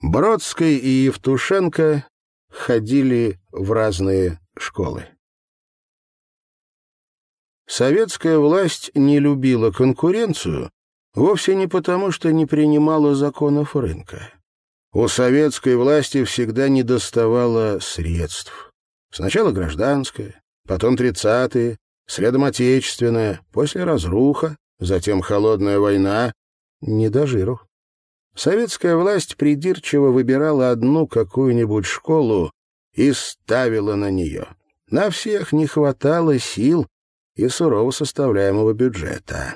Бродский и Евтушенко ходили в разные школы. Советская власть не любила конкуренцию вовсе не потому, что не принимала законов рынка. У советской власти всегда недоставало средств. Сначала гражданская, потом тридцатые, следом отечественная, после разруха, затем холодная война. Не до жиру. Советская власть придирчиво выбирала одну какую-нибудь школу и ставила на нее. На всех не хватало сил и сурово составляемого бюджета.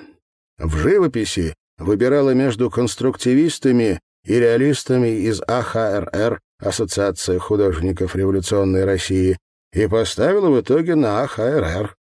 В живописи выбирала между конструктивистами и реалистами из АХРР, Ассоциация художников революционной России, и поставила в итоге на АХРР.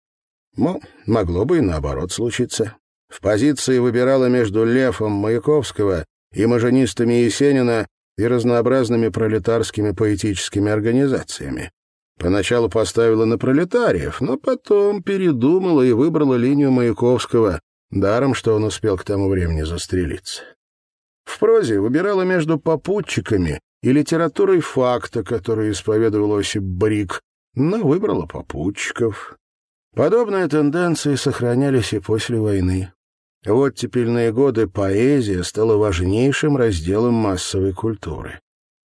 Ну, могло бы и наоборот случиться. В позиции выбирала между Левом Маяковского и маженистами Есенина и разнообразными пролетарскими поэтическими организациями. Поначалу поставила на пролетариев, но потом передумала и выбрала линию Маяковского, даром, что он успел к тому времени застрелиться. В прозе выбирала между попутчиками и литературой факта, которую исповедовал Осип Брик, но выбрала попутчиков. Подобные тенденции сохранялись и после войны. В оттепельные годы поэзия стала важнейшим разделом массовой культуры.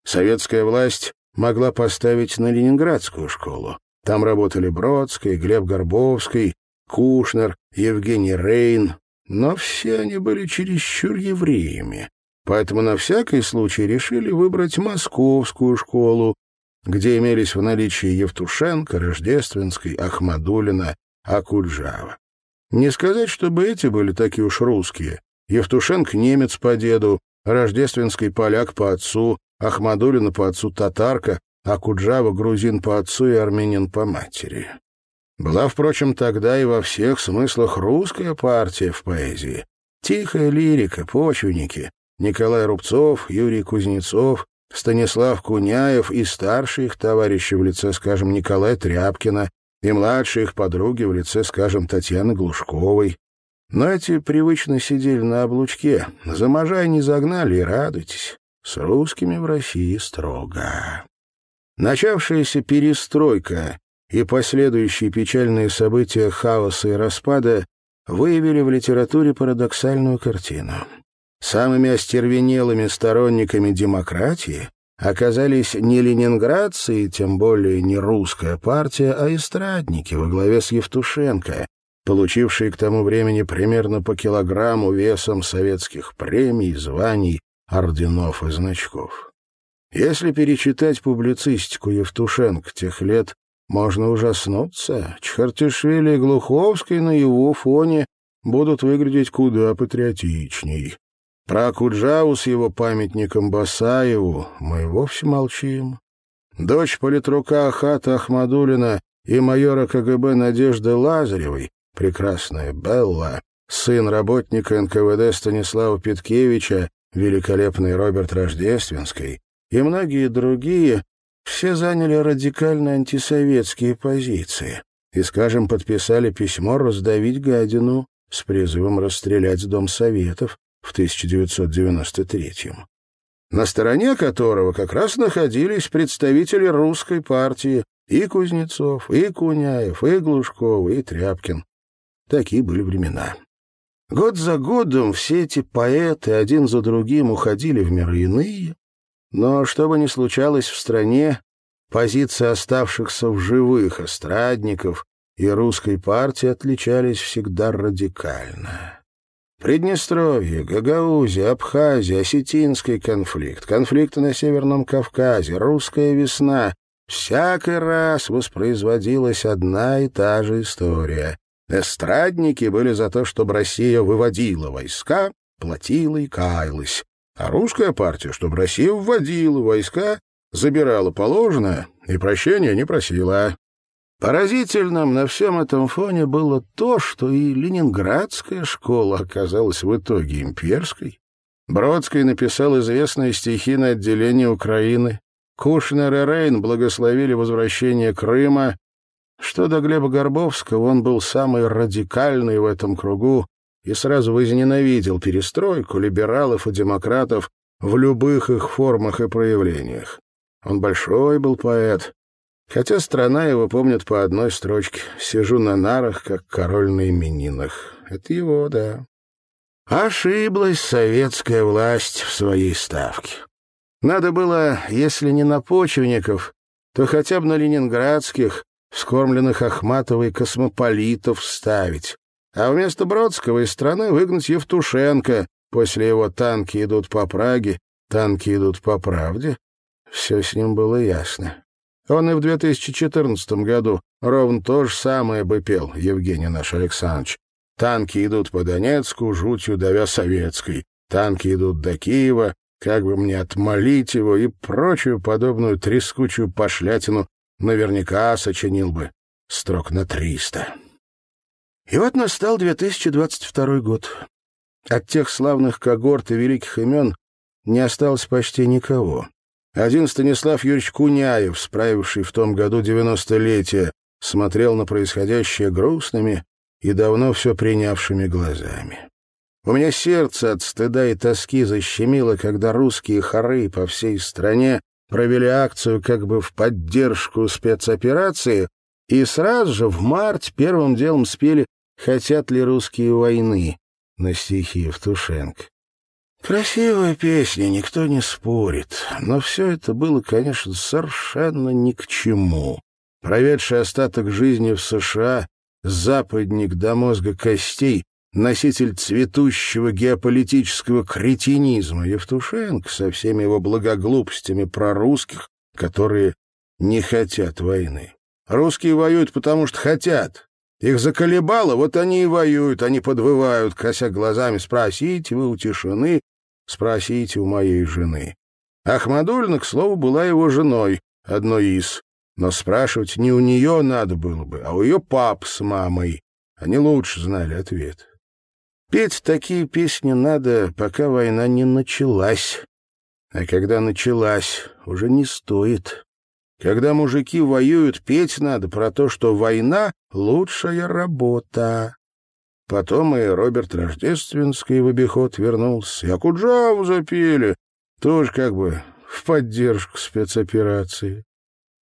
Советская власть могла поставить на Ленинградскую школу. Там работали Бродский, Глеб Горбовский, Кушнер, Евгений Рейн, но все они были чересчур евреями, поэтому на всякий случай решили выбрать московскую школу, где имелись в наличии Евтушенко, Рождественский, Ахмадулина, Акуджава. Не сказать, чтобы эти были такие уж русские. Евтушенко немец по деду, Рождественский поляк по отцу, Ахмадулина по отцу татарка, а Куджава грузин по отцу и армянин по матери. Была, впрочем, тогда и во всех смыслах русская партия в поэзии. Тихая лирика, почвенники, Николай Рубцов, Юрий Кузнецов, Станислав Куняев и старшие их товарищи в лице, скажем, Николая Тряпкина, и младшие их подруги в лице, скажем, Татьяны Глушковой. Но эти привычно сидели на облучке, за можай не загнали и радуйтесь. С русскими в России строго. Начавшаяся перестройка и последующие печальные события хаоса и распада выявили в литературе парадоксальную картину. Самыми остервенелыми сторонниками демократии оказались не ленинградцы, тем более не русская партия, а эстрадники во главе с Евтушенко, получившие к тому времени примерно по килограмму весом советских премий, званий, орденов и значков. Если перечитать публицистику Евтушенко тех лет, можно ужаснуться. Чхартишвили и Глуховский на его фоне будут выглядеть куда патриотичней. Про Куджаву с его памятником Басаеву мы вовсе молчим. Дочь политрука Ахата Ахмадулина и майора КГБ Надежды Лазаревой, прекрасная Белла, сын работника НКВД Станислава Петкевича, великолепный Роберт Рождественский и многие другие, все заняли радикально антисоветские позиции и, скажем, подписали письмо раздавить гадину с призывом расстрелять Дом Советов, в 1993-м, на стороне которого как раз находились представители русской партии и Кузнецов, и Куняев, и Глушков, и Тряпкин. Такие были времена. Год за годом все эти поэты один за другим уходили в миры иные, но что бы ни случалось в стране, позиции оставшихся в живых эстрадников и русской партии отличались всегда радикально. Приднестровье, Гагаузия, Абхазия, Осетинский конфликт, конфликты на Северном Кавказе, русская весна — всякий раз воспроизводилась одна и та же история. Эстрадники были за то, чтобы Россия выводила войска, платила и каялась. А русская партия, чтобы Россия вводила войска, забирала положенное и прощения не просила. Поразительным на всем этом фоне было то, что и ленинградская школа оказалась в итоге имперской. Бродский написал известные стихи на отделение Украины. Кушнер и Рейн благословили возвращение Крыма. Что до Глеба Горбовского, он был самый радикальный в этом кругу и сразу возненавидел перестройку либералов и демократов, в любых их формах и проявлениях. Он большой был поэт, хотя страна его помнит по одной строчке «Сижу на нарах, как король на именинах». Это его, да. Ошиблась советская власть в своей ставке. Надо было, если не на почвенников, то хотя бы на ленинградских, вскормленных Ахматовой космополитов ставить, а вместо Бродского из страны выгнать Евтушенко, после его «танки идут по Праге», «танки идут по правде». Все с ним было ясно. Он и в 2014 году ровно то же самое бы пел, Евгений наш Александрович. «Танки идут по Донецку, жутью давя советской. Танки идут до Киева, как бы мне отмолить его и прочую подобную трескучую пошлятину наверняка сочинил бы строк на триста. И вот настал 2022 год. От тех славных когорт и великих имен не осталось почти никого. Один Станислав Юрьевич Куняев, справивший в том году девяностолетие, смотрел на происходящее грустными и давно все принявшими глазами. У меня сердце от стыда и тоски защемило, когда русские хоры по всей стране провели акцию как бы в поддержку спецоперации и сразу же в март первым делом спели «Хотят ли русские войны» на стихи Евтушенко. Красивая песня, никто не спорит, но все это было, конечно, совершенно ни к чему. Проведший остаток жизни в США, западник до мозга костей, носитель цветущего геополитического кретинизма Евтушенко со всеми его благоглупостями про русских, которые не хотят войны. Русские воюют, потому что хотят. Их заколебало, вот они и воюют, они подвывают, кося глазами. Спросите вы у тишины, спросите у моей жены. Ахмадульна, к слову, была его женой, одной из. Но спрашивать не у нее надо было бы, а у ее пап с мамой. Они лучше знали ответ. Петь такие песни надо, пока война не началась. А когда началась, уже не стоит. Когда мужики воюют, петь надо про то, что война — лучшая работа. Потом и Роберт Рождественский в обиход вернулся, и Акуджаву запели, тоже как бы в поддержку спецоперации.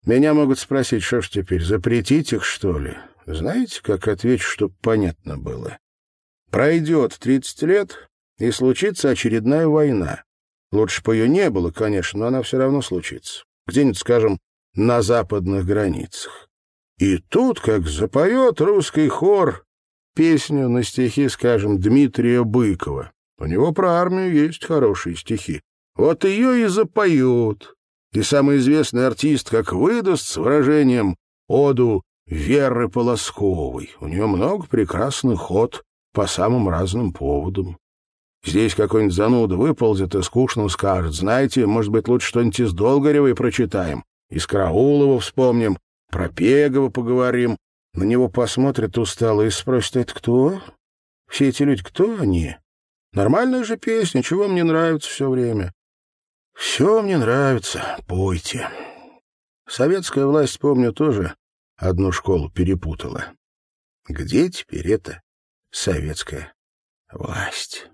Меня могут спросить, что ж теперь, запретить их, что ли? Знаете, как отвечу, чтобы понятно было? Пройдет 30 лет, и случится очередная война. Лучше бы ее не было, конечно, но она все равно случится. Где-нибудь, скажем, на западных границах. И тут, как запоет русский хор песню на стихи, скажем, Дмитрия Быкова. У него про армию есть хорошие стихи. Вот ее и запоют. И самый известный артист как выдаст с выражением «Оду Веры Полосковой». У нее много прекрасных ход по самым разным поводам. Здесь какой-нибудь зануда выползет и скучно скажет. Знаете, может быть, лучше что-нибудь из Долгоревой прочитаем, из Караулова вспомним, про Пегова поговорим. На него посмотрят устало и спросят, это кто? Все эти люди, кто они? Нормальная же песня, чего мне нравится все время? Все мне нравится, пойте. Советская власть, помню, тоже одну школу перепутала. Где теперь это советская власть.